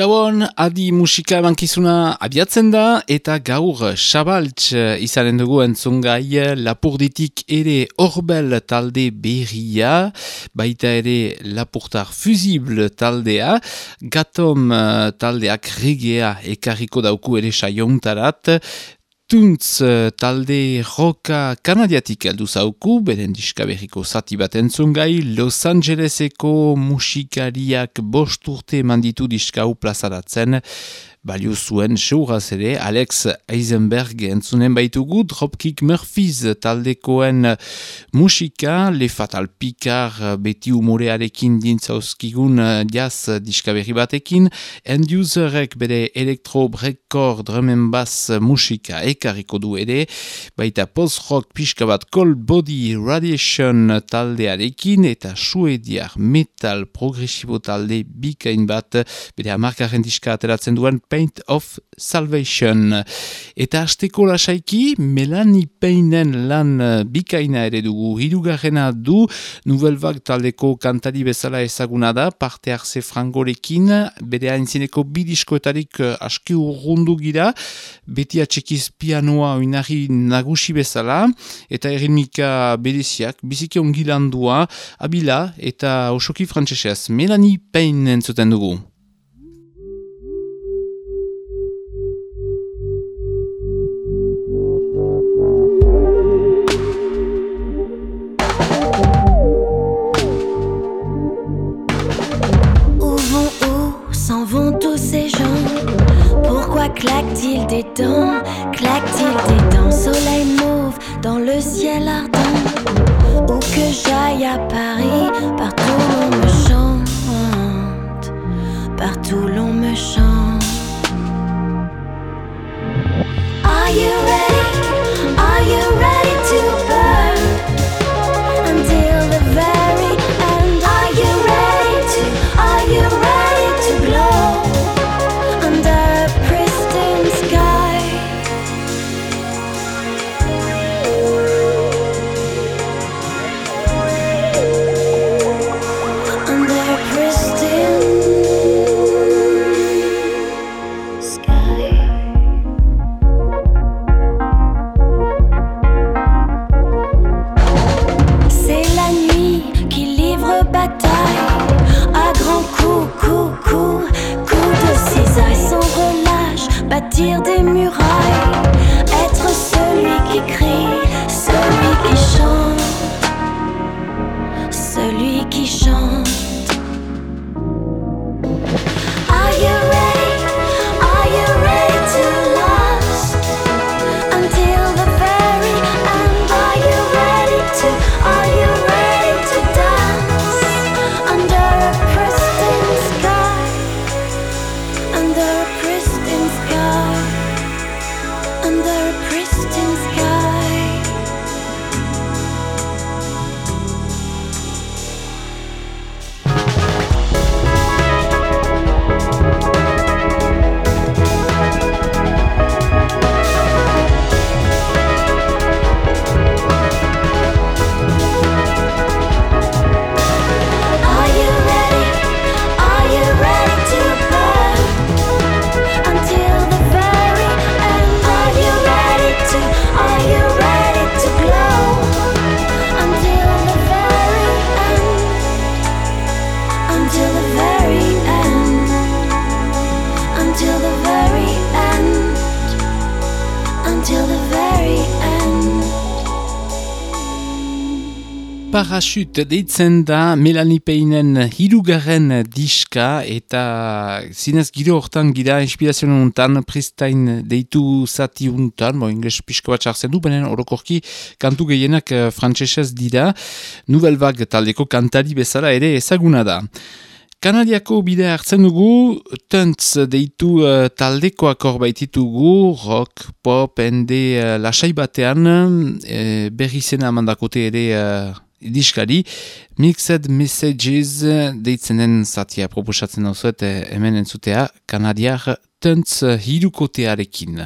Gauan, adi musika emankizuna abiatzen da, eta gaur Xabaltz izanen dugu entzungai lapurditik ere horbel talde berria, baita ere lapurtar fusible taldea, gatom eh, taldeak regea ekarriko dauku ere saiontarat, Tuntz talde roka kanadiatik aldu zauku, beren diska berriko zati bat entzungai, Los Angeleseko musikariak bost urte manditu diskau plazaratzen, balio zuen seuraz ere Alex Eisenberg entzunen baitugu Dropkick Murphys taldekoen musika Le Fatal Picard beti umorearekin dintzauzkigun jaz diskaberri batekin End Userek bere elektro breakcore drumen bass musika ekarriko du ere baita post-rock pixka bat Cold Body Radiation taldearekin eta suediar metal progresibo talde bikain bat bere amarkaren diska ateratzen duen Paint of Salvation. Eta hasteko lasaiki, Melanie Peinen lan uh, bikaina ere dugu. Hirugarrena du, Nouvelle taldeko kantari bezala ezaguna da, parte hartze frangorekin, bere hainzineko bidiskoetarik uh, aski urrundu gira, beti atxekiz pianoa oinari nagusi bezala, eta errimika bereziak, biziki ongilandua, abila eta osoki frantzesez. Melanie Peinen zuten dugu. Parachute deitzen da Melanie Peinen hirugarren diska eta zinez giro hortan gira inspirazioan untan pristain deitu zati untan, bo ingles pixko bat chartzen du, benen orokorki kantu gehienak uh, frantsesez dira, Nouvelle Vague taldeko kantari bezala ere ezaguna da. Kanadiako bide hartzen dugu, tuntz deitu uh, taldekoak horbaititugu, rock, pop, ende uh, lasai batean, uh, berri zena mandakote ere diskari, Mixed Messages deitzenen zatia proposatzen hau zuet hemen entzutea kanadiar tuntz hirukotearekin.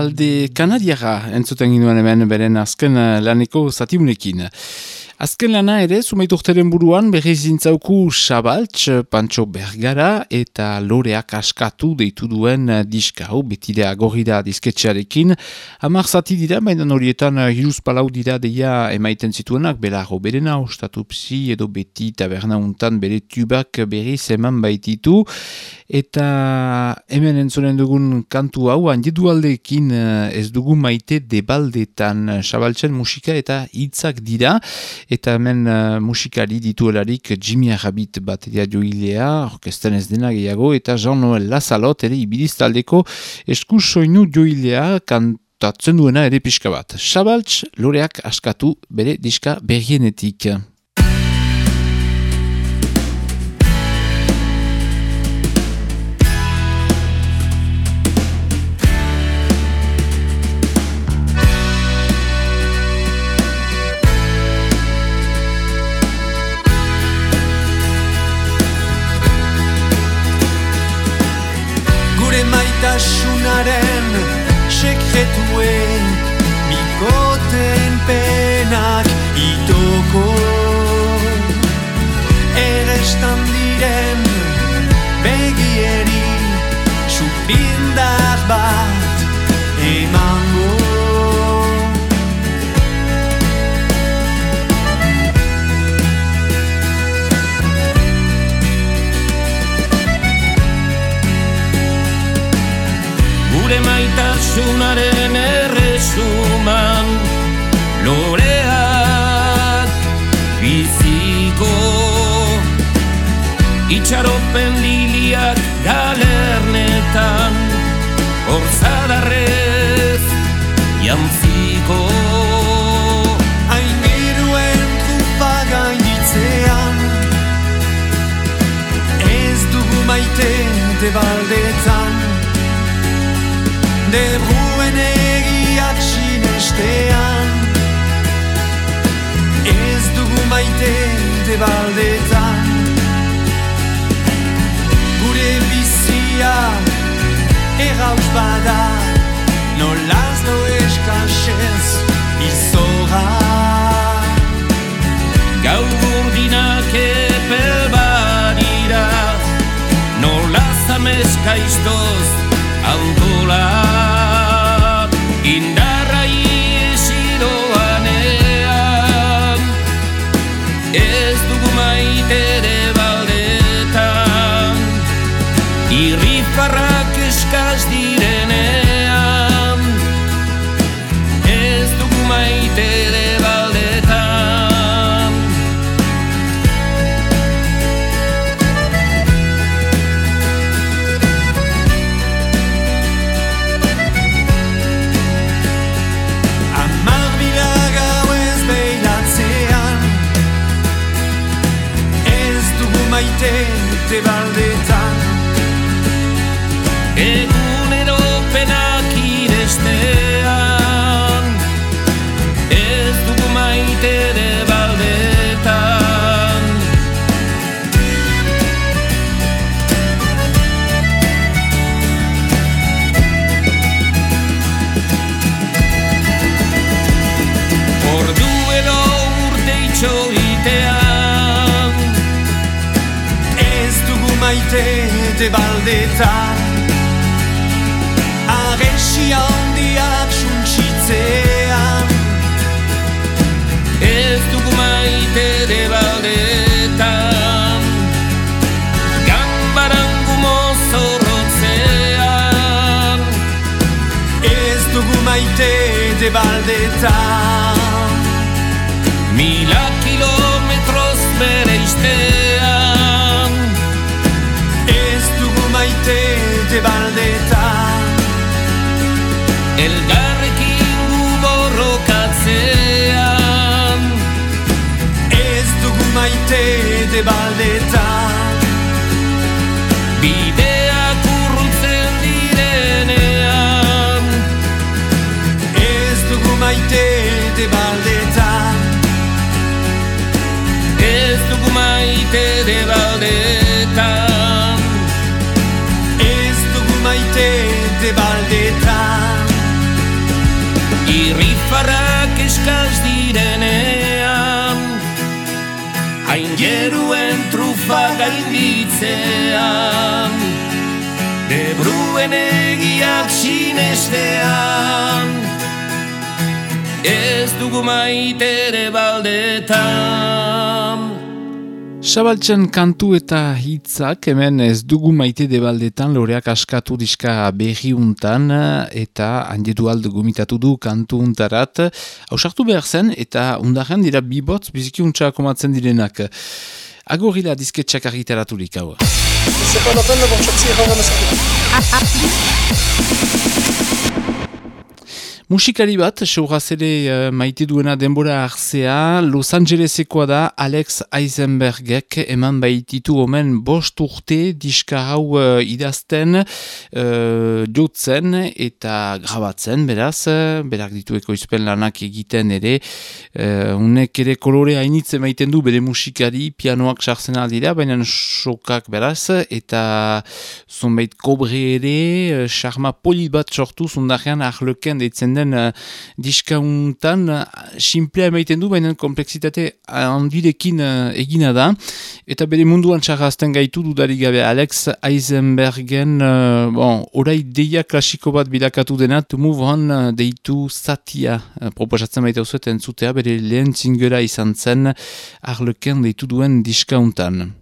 Talde kanadiara entzuten ginoen hemen beren azken eh, laneko zatiunekin. Azken lana ere, sumaitu urteren buruan, berri zintzauku Xabaltz, Pantxo Bergara eta Loreak askatu deitu duen diska hau, betidea gorida disketxearekin. Hamar zati dira, baina horietan hiruz palau dira deia emaiten zituenak, bela berena, ostatu psi edo beti taberna untan bere tubak berri zeman baititu. Eta hemen entzonen dugun kantu hau, handidu aldeekin ez dugu maite debaldetan Xabaltzen musika eta hitzak dira eta hemen uh, musikari dituelarik Jimmy Arrabit bateria joilea, orkesten ez dena gehiago, eta Jean-Noël Lazalot ere ibidiz taldeko esku soinu joilea kantatzen duena ere pixka bat. Xabaltz, loreak askatu bere diska berrienetik. De baldetan. Gure bizia errauz bada Nolaz no eskaxez izora Gau burdinak epel badira Nolaz ameska iztoz autola indarra de baldeta Arresi handiak suntsitzean. Ez dugu maite de baldeta Gambarangu mozorrotzean. Ez dugu maite de baldeta Mila kilometroz bere iztean baldeta Elgarrekin gu borrokatzean Ez dugu maite de baldeta trufa gainditzean Debruen egiak sinestean Ez dugu maitere baldetan Sabaltzen kantu eta hitzak hemen ez dugu maite debaldetan loreak askatu diska berriuntan eta handietu aldo gomitatu du kantu untarat. Hausartu behar zen eta undaren dira bibotz bizikiuntza komatzen direnak. Agorila disketxak argitaraturik hau. C'est pas la Musikari bat, seuraz ere uh, maite duena denbora hartzea, Los Angelesekoa da Alex Eisenbergek eman baititu omen bost urte diska hau uh, idazten, uh, jotzen eta grabatzen, beraz, uh, berak ditu ekoizpen lanak egiten ere, uh, unek ere kolore hainitze maiten du bere musikari, pianoak sartzen aldira, baina sokak beraz, eta zonbait kobre ere, charma polit bat sortu zundarean ahleken deitzen den uh, diskauntan uh, simplea emaiten du, baina kompleksitate handirekin uh, egina da. Eta bere munduan txarrazten gaitu dudarik gabe Alex Eisenbergen, uh, bon, orai deia klasiko bat bidakatu dena, to move on uh, deitu satia uh, proposatzen baita uzueten zutea, bere lehen zingera izan zen arleken deitu duen diskauntan.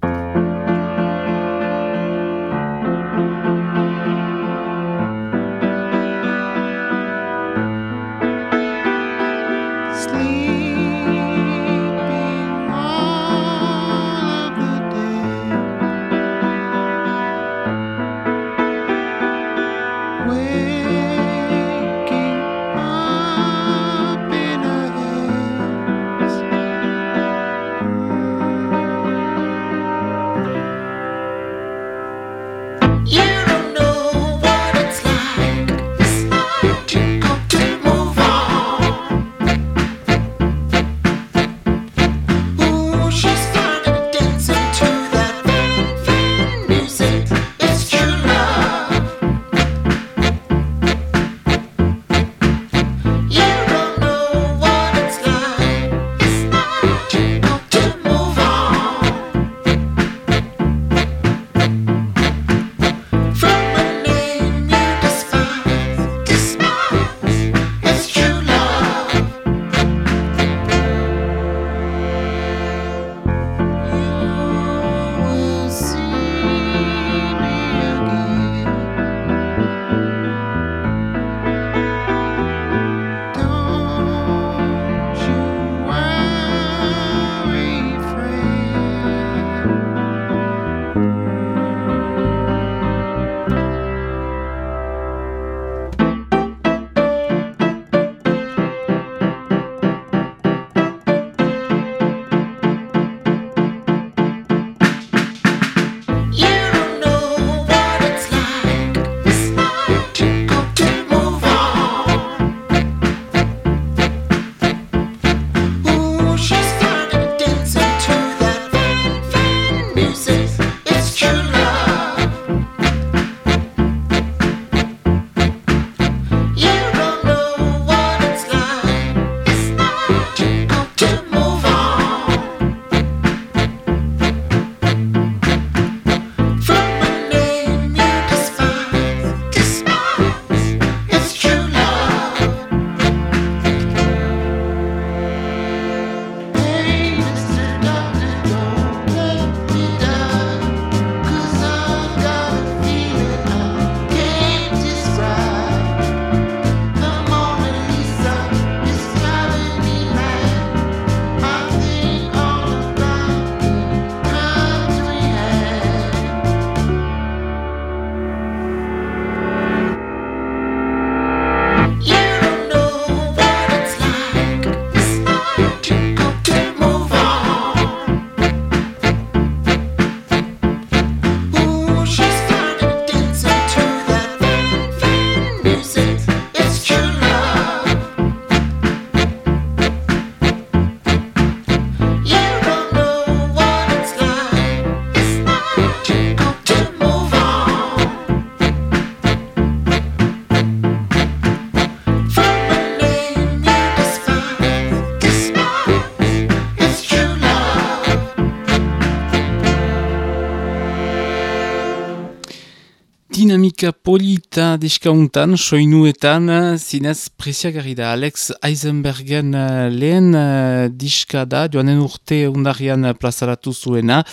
Musika polita diskauntan, soinuetan, zinez presiagarri da Alex Eisenbergen uh, lehen uh, diska da, joanen urte undarian plazaratu zuena,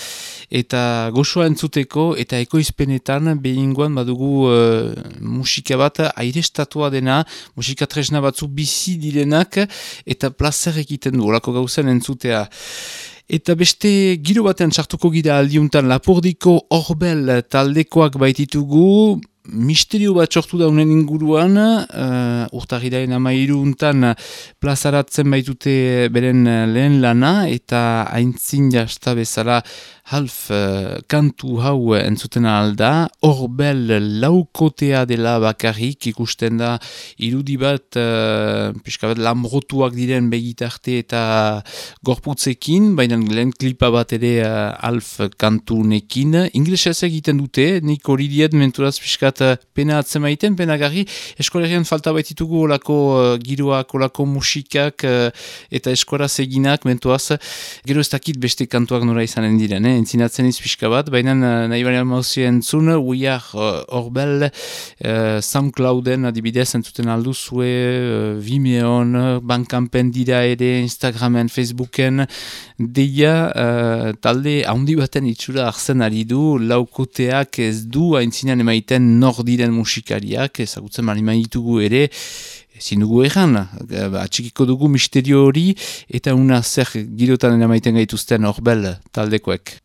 eta gozoa entzuteko, eta ekoizpenetan, behingoan badugu uh, musika bat airestatua dena, musika tresna batzu bizi direnak, eta plazer egiten du, olako gauzen entzutea. Eta beste giro batean txartuko gira aldiuntan lapordiko horbel taldekoak baititugu, misterio bat sortu daunen inguruan, uh, urtagiraen ama iruntan plazaratzen baitute beren lehen lana, eta haintzin jasta bezala half uh, kantu hau entzuten alda, horbel laukotea dela bakarrik ikusten da irudi bat, uh, pixka bat lambrotuak diren begitarte eta gorputzekin, baina lehen klipa bat ere uh, half kantu. Inglesez egiten dute, nik hori diet menturaz pixkat pena atzen maiten, pena gari, eskolerian falta baititugu olako uh, giroak, olako musikak uh, eta eskoraz eginak mentuaz, gero ez dakit beste kantuak nora izanen diren, eh? Entzinatzen izpiska bat, baina uh, nahi baina mauzio entzun, uiar horbel uh, uh, SoundClouden adibidez entzuten alduzue, uh, Vimeon, Bankampen dira ere, Instagramen, Facebooken, deia uh, talde handi baten itxura arzen ari du, laukoteak ez du haintzinean emaiten nor diren musikariak, ezagutzen mali maitugu ere, ezin dugu egan, atxikiko dugu misterio hori, eta una zer girotan emaiten gaituzten horbel taldekoek.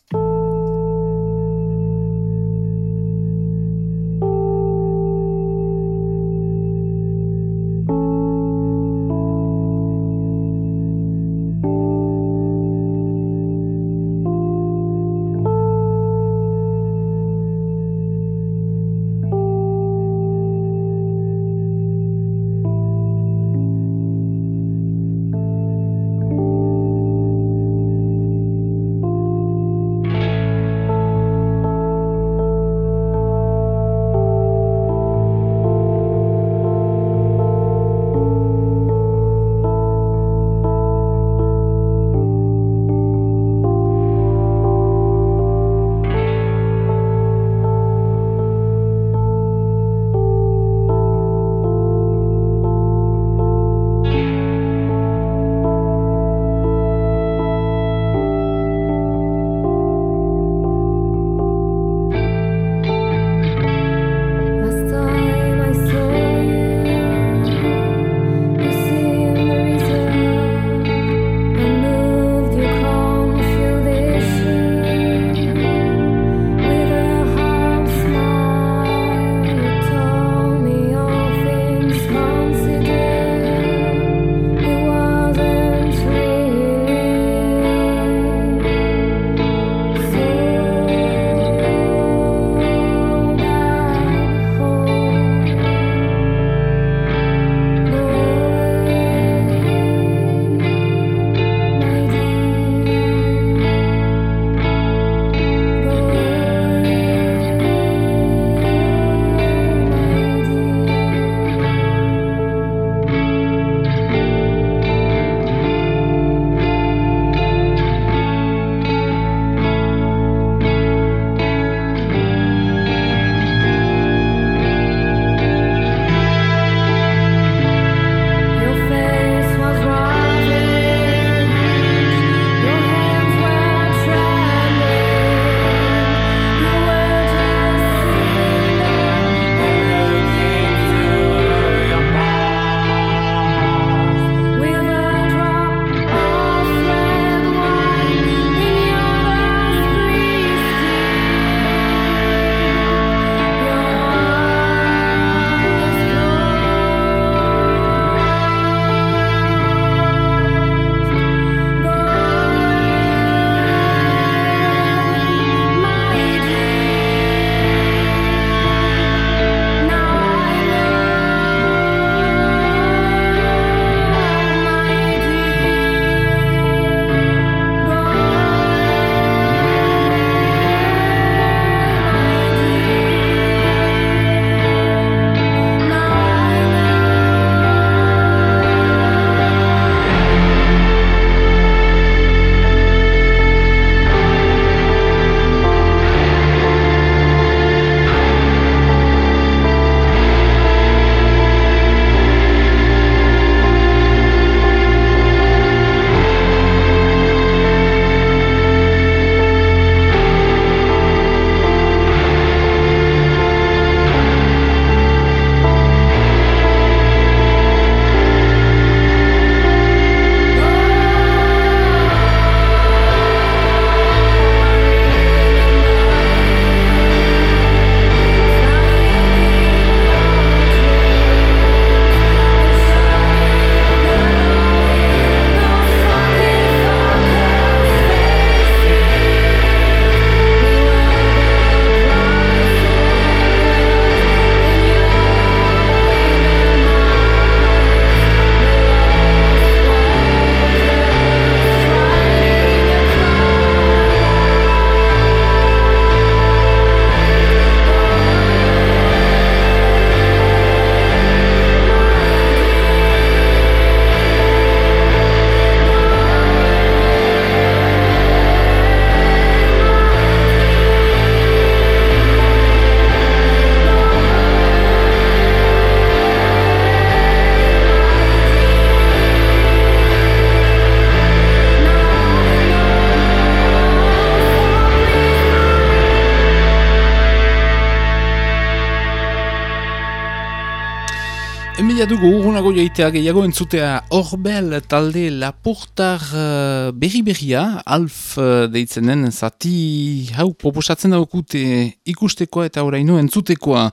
Joitea gehiago entzutea horbel talde lapurtar uh, berri-berria, alf uh, deitzen den, zati hau proposatzen daukute ikustekoa eta oraino entzutekoa.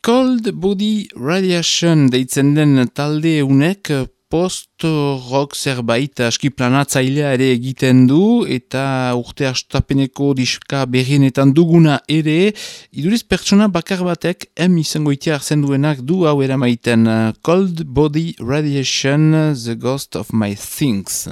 Cold Body Radiation deitzen den talde unek post-rock zerbait aski planatzailea ere egiten du eta urte astapeneko diska berrienetan duguna ere iduriz pertsona bakar batek em izango itia arzen duenak du hau eramaiten Cold Body Radiation, The Ghost of My Things.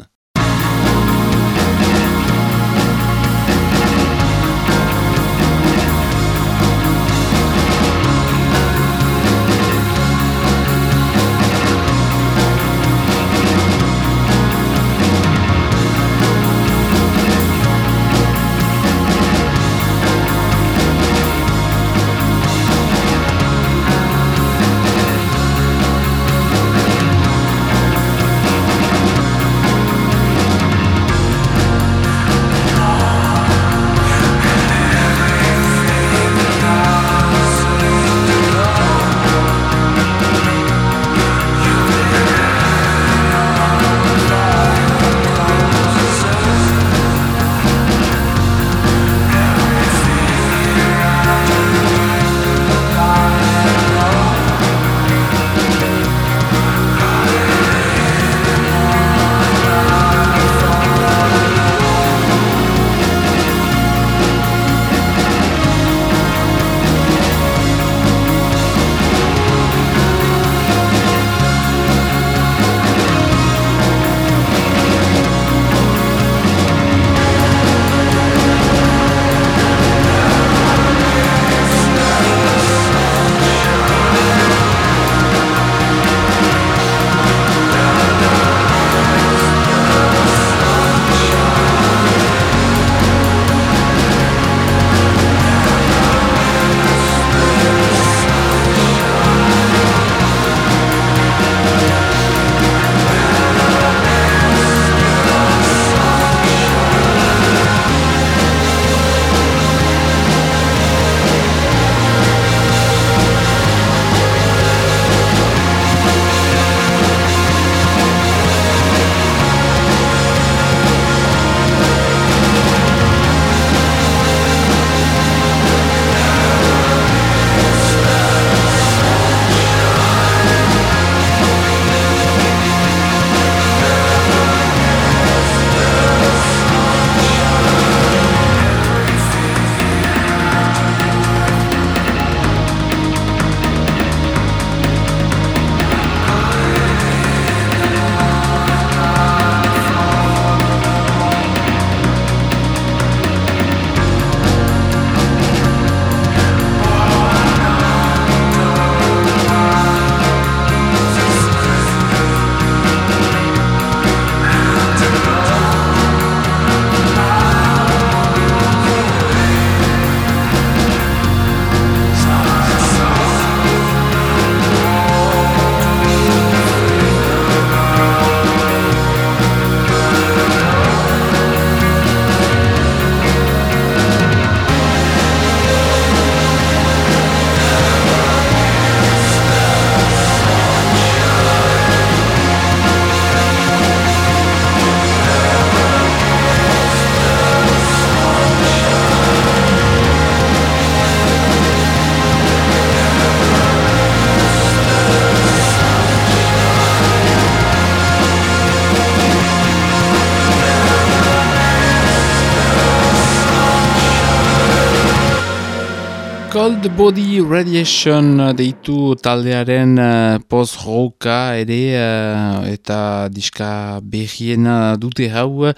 Cold Body Radiation deitu taldearen uh, post-roka ere uh, eta diska berriena dute hau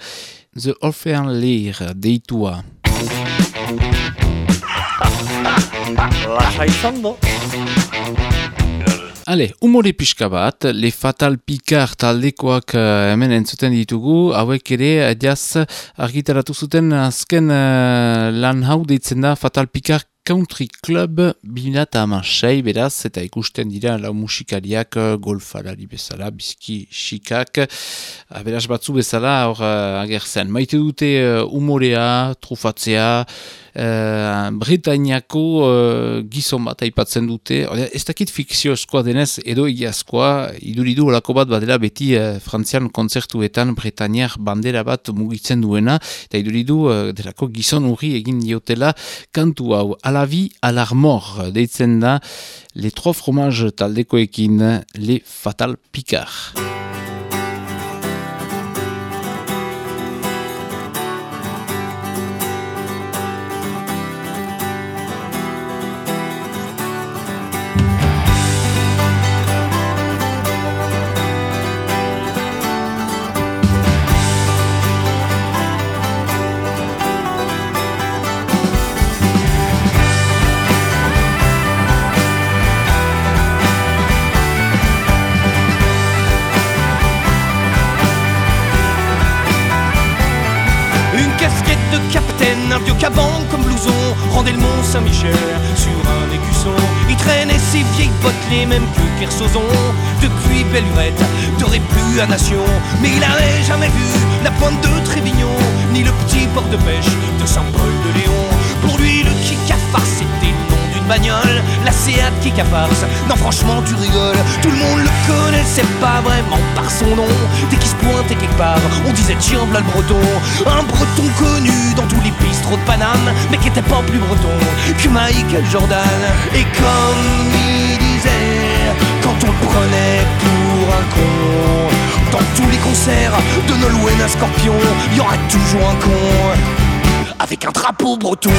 The Orphean Lear deitua. Lasa izan Ale, umore pixka bat, Le Fatal Picard taldekoak uh, hemen entzuten ditugu, hauek ere, jaz argitaratu zuten azken uh, lan hau deitzen da Fatal Picard Country Club binata amasei beraz eta ikusten dira lau musikariak eh, golfarari bezala, bizki xikak ah, beraz batzu bezala hor uh, agertzen. Maite dute uh, umorea, trufatzea uh, Britainiako uh, gizon bat aipatzen dute, ez dakit fikziozkoa denez edo egiazkoa, iduridu olako bat badela beti uh, frantzian kontzertuetan Britainiak bandera bat mugitzen duena, eta iduridu uh, delako gizon urri egin diotela kantu hau, alavi alarmor deitzen da, les trois fromages taldekoekin, les fatal picard. Le Mont Saint-Michel sur un écusson. Il traînait ses vieilles bottes, les mêmes que Kersozon. Depuis belle t'aurais plus à Nation. Mais il n'avait jamais vu la pointe de Trévignon, ni le petit port de pêche de Saint-Paul de Léon. La Seat Kikafarce. Non, franchement, tu rigoles, tout le monde le connaissait pas vraiment par son nom. Dès qu'il se pointait quelque part, on disait tiens, voilà le breton. Un breton connu dans tous les bistrots de Paname, mais qui était pas plus breton que Michael Jordan. Et comme il disait, quand on le prenait pour un con, dans tous les concerts de Nolwenn à Scorpion, y aurait toujours un con avec un drapeau breton.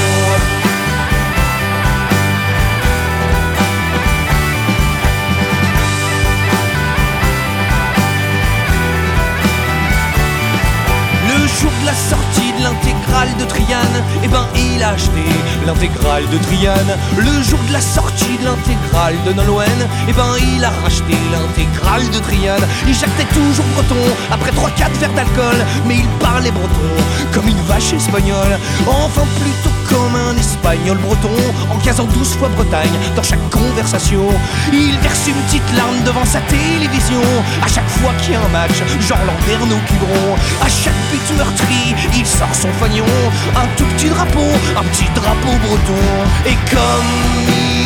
La sortie de l'intégrale de Triane, eh ben il a acheté l'intégrale de Triane. Le jour de la sortie de l'intégrale de Nolwenn, eh ben il a racheté l'intégrale de Triane. Il jactait toujours breton, après 3-4 verres d'alcool, mais il parlait breton comme une vache espagnole. Enfin plutôt comme un espagnol breton, en casant 12 fois Bretagne dans chaque conversation. Il verse une petite larme devant sa télévision, à chaque fois qu'il y a un match, genre Landerneau Quiberon. À chaque but meurtri, il sort son fagnon, un tout petit drapeau, un petit drapeau breton. Et comme il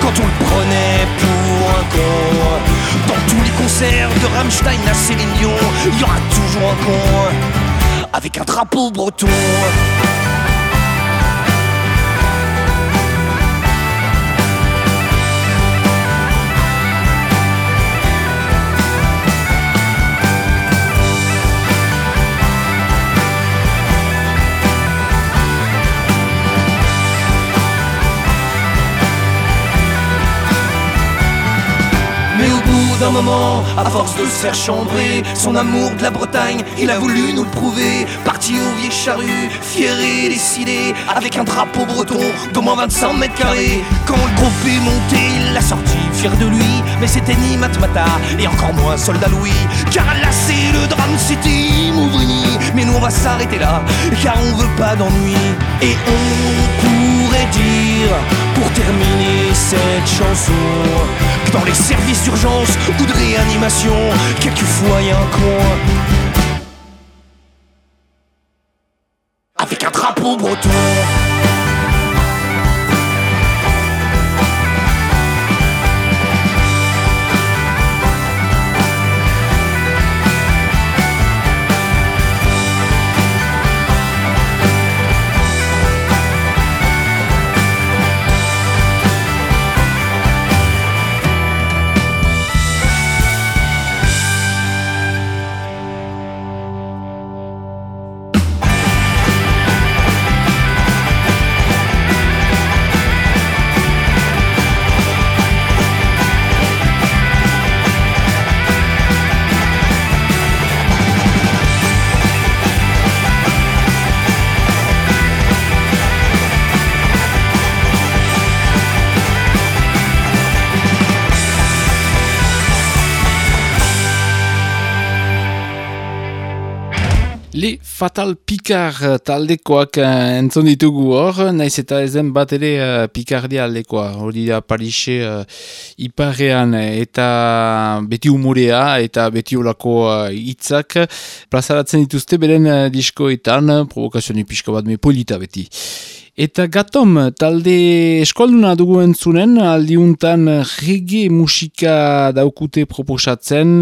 quand on le prenait pour un con, dans tous les concerts de Rammstein à Céline il y aura toujours un con avec un drapeau breton. D'un moment, à force de se faire chambrer, son amour de la Bretagne, il a voulu nous prouver. Parti au vieil charrue, fier et décidé, avec un drapeau breton d'au moins 25 mètres carrés. Quand le groupe est monté, il l'a sorti, fier de lui, mais c'était ni Matmata, et encore moins Soldat Louis. Car là c'est le drame, c'était Mouvrini. Mais nous on va s'arrêter là, car on veut pas d'ennui. Et on pourrait dire, pour terminer cette chanson, dans les services d'urgence ou de réanimation, quelquefois y a un coin. Avec un drapeau breton. Fatal Pikar eh, taldekoak uh, entzun ditugu hor, naiz eta ezen bat ere uh, Pikardia aldekoa, hori da Parise uh, iparrean eta beti umurea eta beti olako hitzak uh, plazaratzen dituzte beren uh, diskoetan, provokazio pixka bat me beti. Eta gatom, talde eskualduna dugu entzunen, aldiuntan rege musika daukute proposatzen,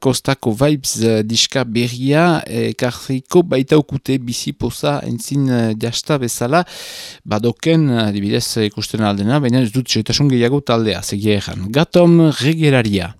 kostako vibes diska berria, ekarriko baita ukute bizipoza entzin jasta bezala, badoken, adibidez ikusten aldena, baina ez dut txetasun gehiago taldea, segia egan. Gatom, regeraria.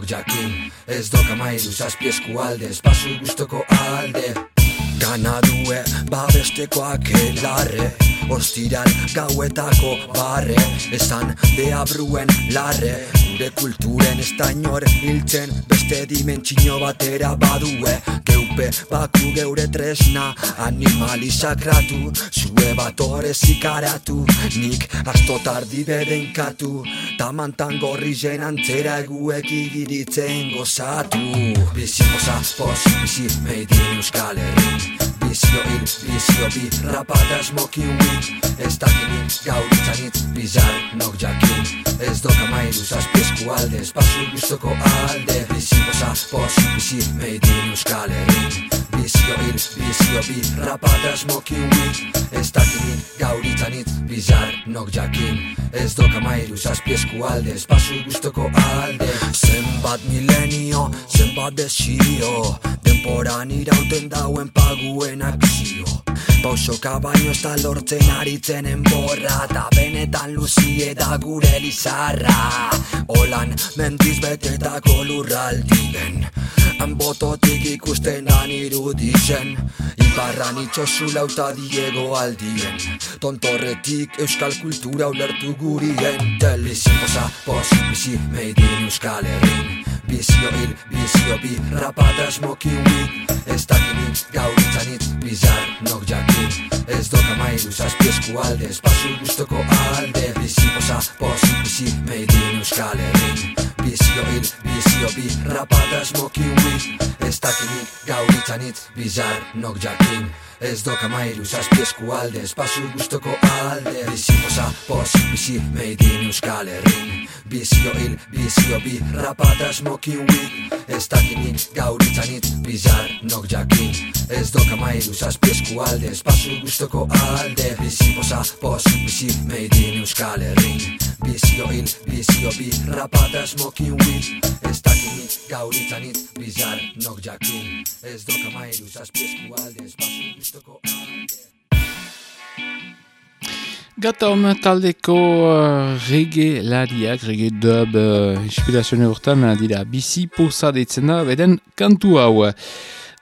Bizar nok jakin Ez doka mairu zazpi eskualde Espazu guztoko alde Gana due babestekoak elarre Ostiral gauetako barre. Esan deabruen larre. Gure kulturen estainor hiltzen Beste dimentsio batera badue. Geupe baku geure tresna Animali sakratu. Zue bat zikaratu Nik asto tardi bedenkatu Tamantan gorri zen antzera eguek igiritzen gozatu. Bizi goza, pos, bizi meidin euskal herri Bizio hil, bizio bi, rapata smokin weed Ez dakinik, gauritzan hitz, bizar, nok jakin. Ez doka mairu zazpi eskualde, espazu guztoko alde. Bizi goza, pos, bizi meidin euskal herri Bizio hil, bizio bi, rapata smokin weed Ez dakinik, gauritzan hitz, bizar, nok jakin. Ez doka mairu zazpi eskualde, espazu guztoko alde. Zenbat milenio, zenbat desio. Denporan irauten dauen paguen akzio. Pausoka baino ez da lortzen aritzen enborra Ta benetan luzie da gure lizarra. Olan mendiz betetako lurraldien Han bototik ikusten han irudizen Iparran itxosu lauta diego aldien. Tontorretik euskal kultura ulertu gurien. Telizi posa, pos, bizi, meidin euskal herrin Bizio hil, bizio bi, rapata smokin weed Ez dakinik, gauritzan itz, bizar, nok jakin. Ez doka mairu zazpi eskualde, espazu guztoko alde. Bizi posa, pos, bizi, meidin euskal herrin. Bizio hil, bizio bi, rapata smokin weed Ez dakinik, gauritzan itz, bizar, nok jakin Ez doka mairu zazpi eskualde, espazu guztoko alde. Bizi posa, pos, bizi, meidin euskal herrin. Bizio hil, bizio bi, rapata smokin weed Ez dakinik, gauritzan itz, bizar, nok jakin. Ez doka mairu zazpi eskualde, espazu guztoko alde. Bizi posa, pos, bizi, meidin euskal herrin. Bizio hil, bizio bi, rapata smokin weed Ez dakinik, gauritzan itz, bizar, nok jakin. Ez doka mairu zazpi eskualde, espazu Gata hom taldeko uh, rege lariak, rege dub uh, inspirazione urtan dira bizi posa deitzen da, beden kantu hau.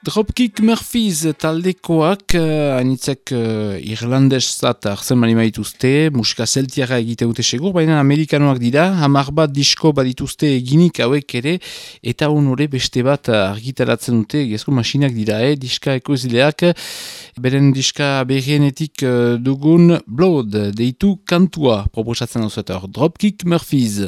Dropkick Murphys taldekoak uh, anitzek uh, irlandes zat arzen mani maituzte, musika zeltiara egite dute segur, baina amerikanoak dira, hamar bat disko badituzte eginik hauek ere, eta honore beste bat argitaratzen dute, gezko masinak dira, eh, diska ekozileak, beren diska berrienetik uh, dugun Blood, deitu kantua proposatzen dut, Dropkick Murphys.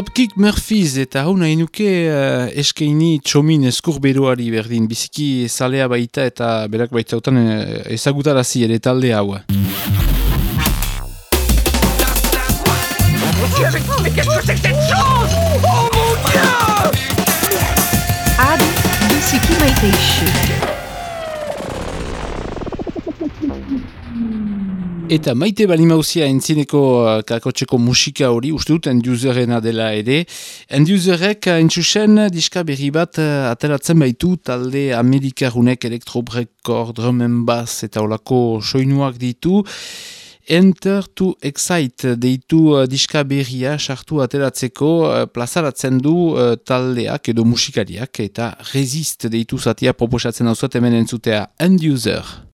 Dropkick Murphys eta hau nahi nuke uh, eskeini txomin eskurberoari berdin biziki zalea baita eta berak baita utan uh, ezagutarazi ere talde hau. Eta maite bali mauzia entzineko uh, kakotxeko musika hori, uste dut enduzerena dela ere. Enduzerek entzusen diska berri bat uh, ateratzen baitu talde amerikarunek elektrobrekor, drumen bass eta olako soinuak ditu. Enter to Excite deitu uh, diska berria sartu ateratzeko uh, plazaratzen du uh, taldeak edo musikariak eta resist deitu zatia proposatzen hau hemen entzutea Enduzer.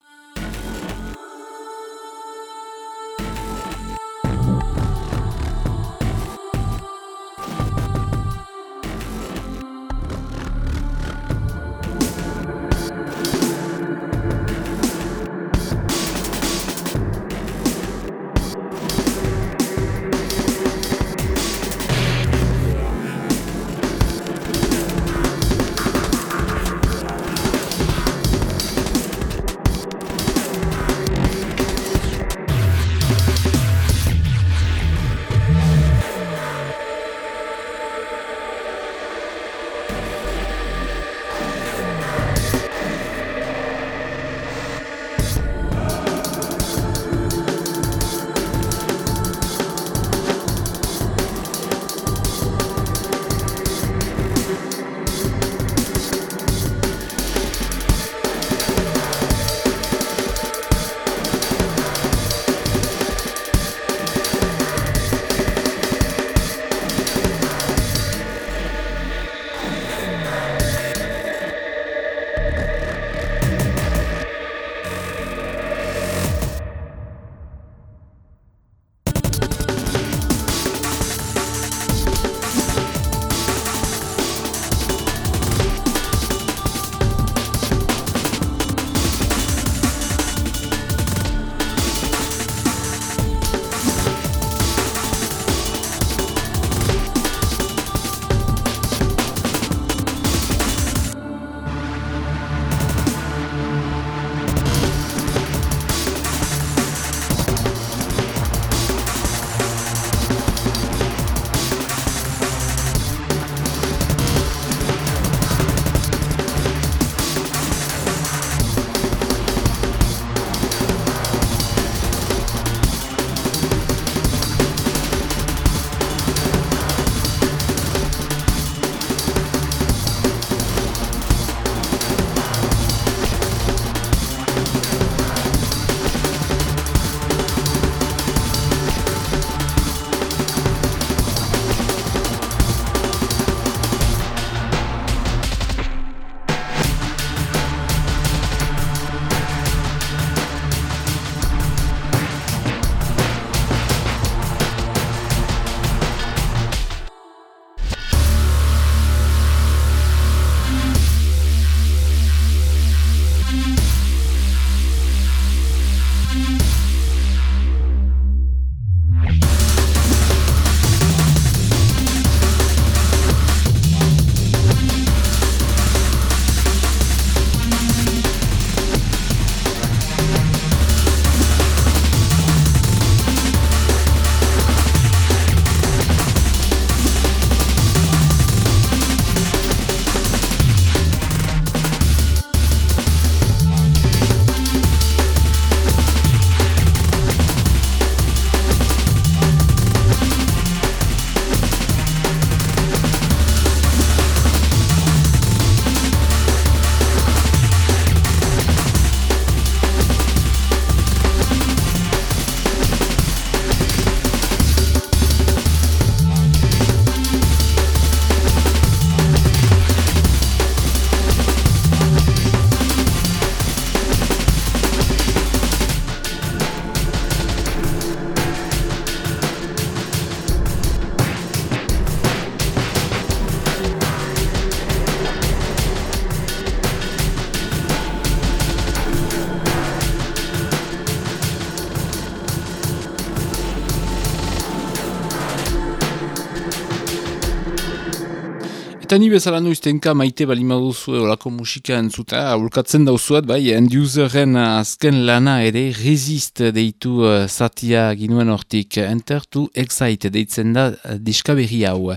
Eta ni bezala noiztenka maite bali maduzu olako musika entzuta, ulkatzen dauzuat, bai, end-useren azken lana ere resist deitu uh, zatia ginuen hortik, enter to excite deitzen da uh, hau.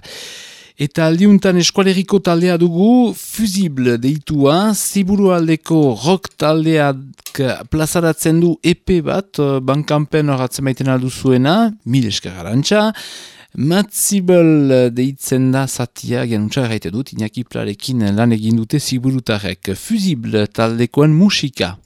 Eta aldiuntan eskualeriko taldea dugu, fusible deitua, ziburu aldeko rock taldeak plazaratzen du EP bat, bankampen horatzen maiten alduzuena, mil eskararantxa, Matzibel deitzen da zatia, genuntza erraite dut, inakiplarekin lan egin dute ziburutarek. Fusible taldekoen musika.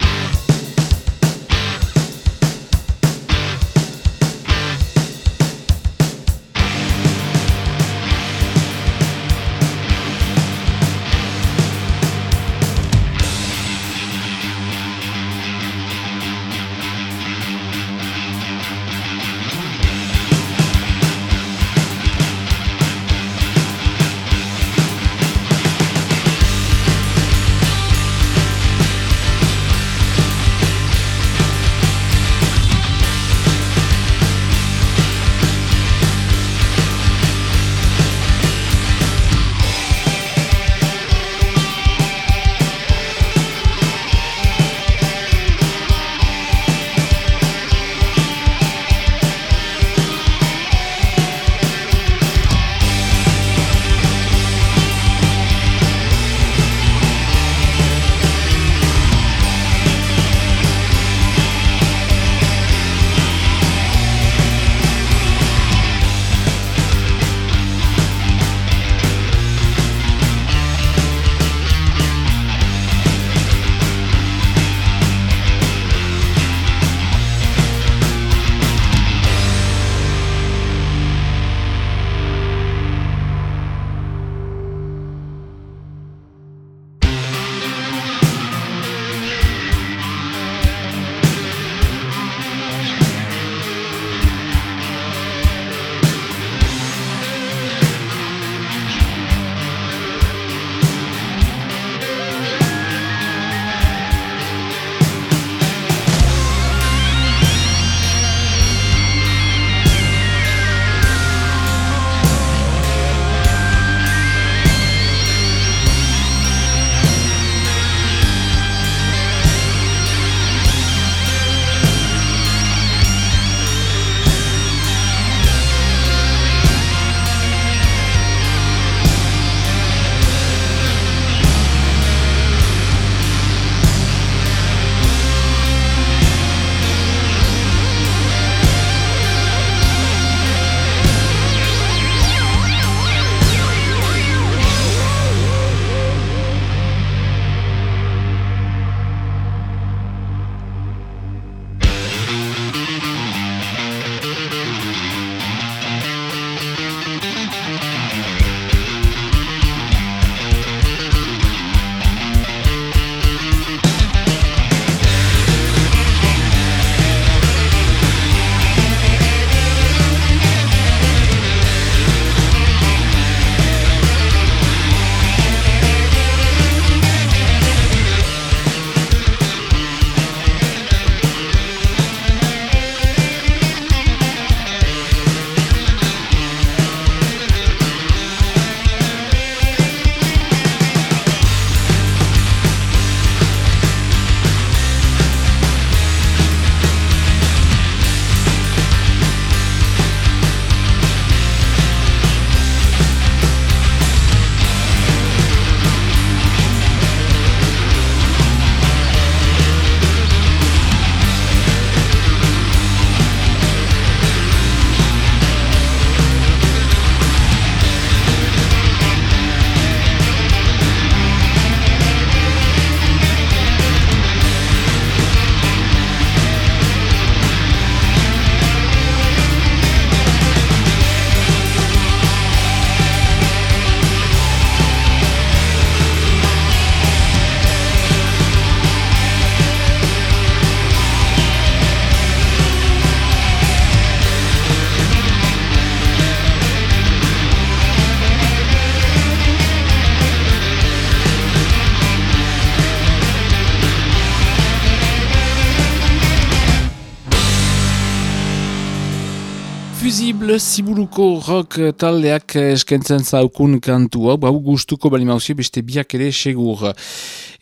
Ziburuko rock taldeak eskentzen zaukun kantu hau, hau gustuko bali mauzi beste biak ere segur.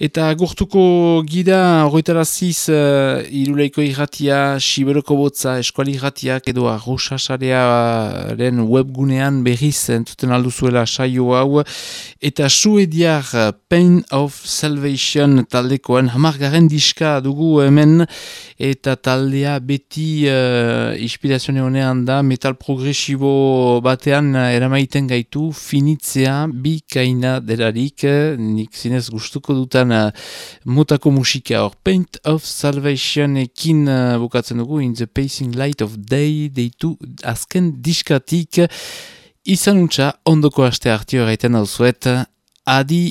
Eta gurtuko gira horretaraziz uh, iruleiko irratia, siberoko botza, eskuali irratiak edo arrosasarearen webgunean berriz entzuten alduzuela saio hau. Eta suediar Pain of Salvation taldekoen hamargaren diska dugu hemen eta taldea beti uh, inspirazio honean da metal progresibo batean eramaiten gaitu finitzea bi kaina delarik nik zinez gustuko dutan uh, mutako musika. Hor Paint of Salvation ekin uh, bukatzen dugu in the pacing light of day deitu azken diskatik. Izan ondoko aste hartio erraiten hau zuet adi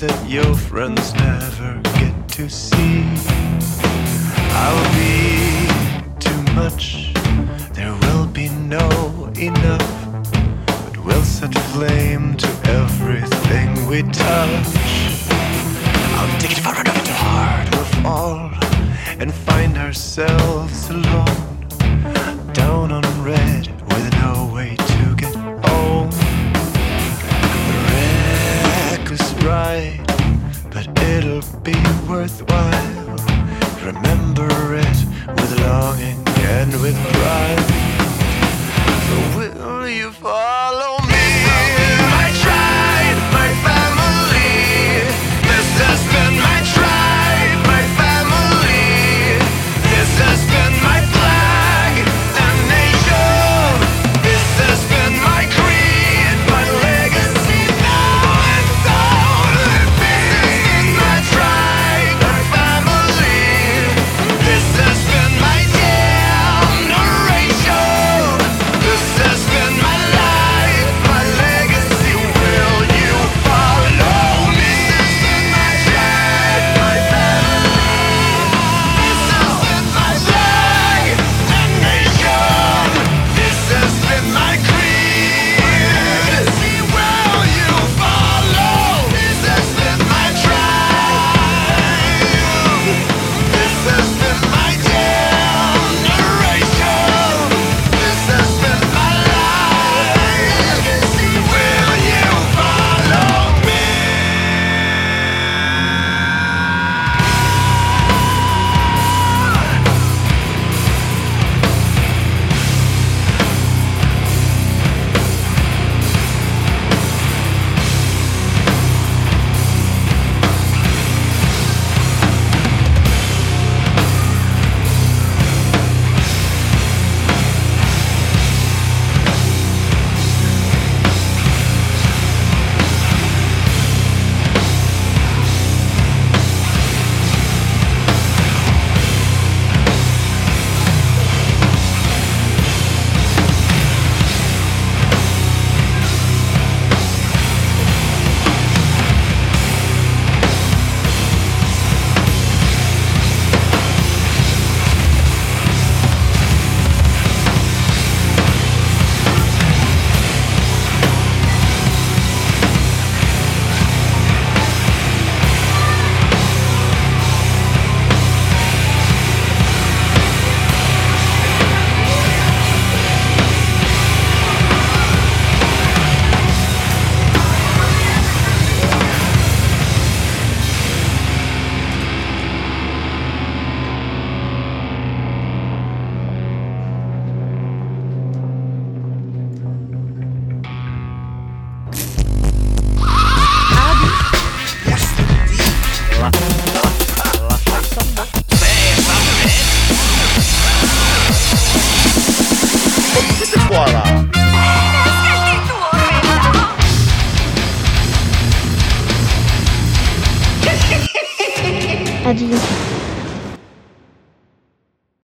that your friends never get to see. I'll be too much, there will be no enough, but we'll set flame to everything we touch. I'll take it far enough to hard, we'll fall and find ourselves alone, with pride.